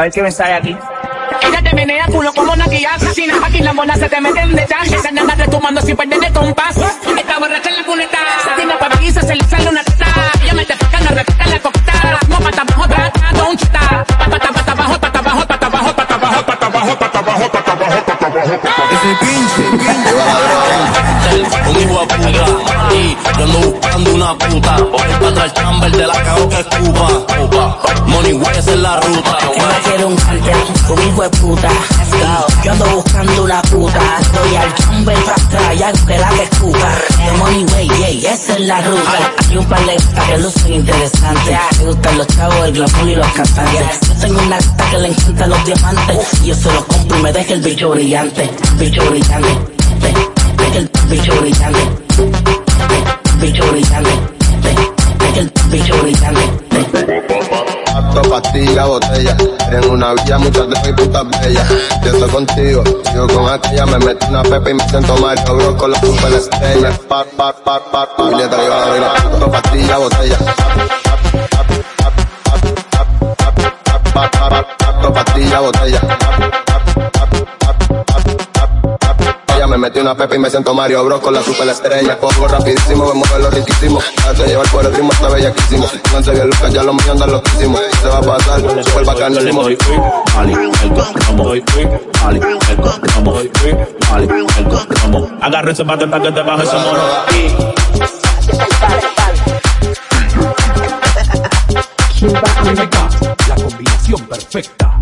A ver qué me sale aquí. Ella te menea culo como una guía asesina. Aquí las monas se te meten de chance. Se andan retomando sin perder de compás. Esta borracha en la cuneta. Se tiene para y se le sale una teta. Ella me te toca, no la cocta. No pata abajo, trata, don't chita. Pata, pata abajo, pata abajo, pata abajo, pata abajo, pata abajo, pata abajo, pata abajo, pata abajo, pata abajo. Ese pinche, pinche. un hijo de puta yo ando buscando una puta para atrás el chamber de la cago que escupa money way esa es la ruta Yo no quiero un cartel con hijo de puta. Yo ando buscando una puta. Estoy al chamber para atrás, ya que la que escupa. The money way, yeah, esa es la ruta. Hay un par de que lucen interesantes. Me gustan los chavos, el glamour y los cantantes. Yo tengo una gata que le encantan los diamantes. Y yo se los compro y me deja el bicho brillante. Bicho brillante. Pastilla, botella. En una villa muchas de mis putas. Yo estoy contigo, yo con aquella me meto una pepa y me siento Mario Bros con la. Ella me metió una pepa y me siento Mario Bros con la super estrella. Pongo rapidísimo, me mueve lo riquísimo. Hace llevar por el ritmo, está bellaquísimo. No en serio, Lucas, ya los míos andan loquísimos. Se va a pasar, super bacanísimo. Ali, el cromo, Ali, el cromo, Ali, el cromo. Agarra ese bate para que te baje ese mono. La combinación perfecta.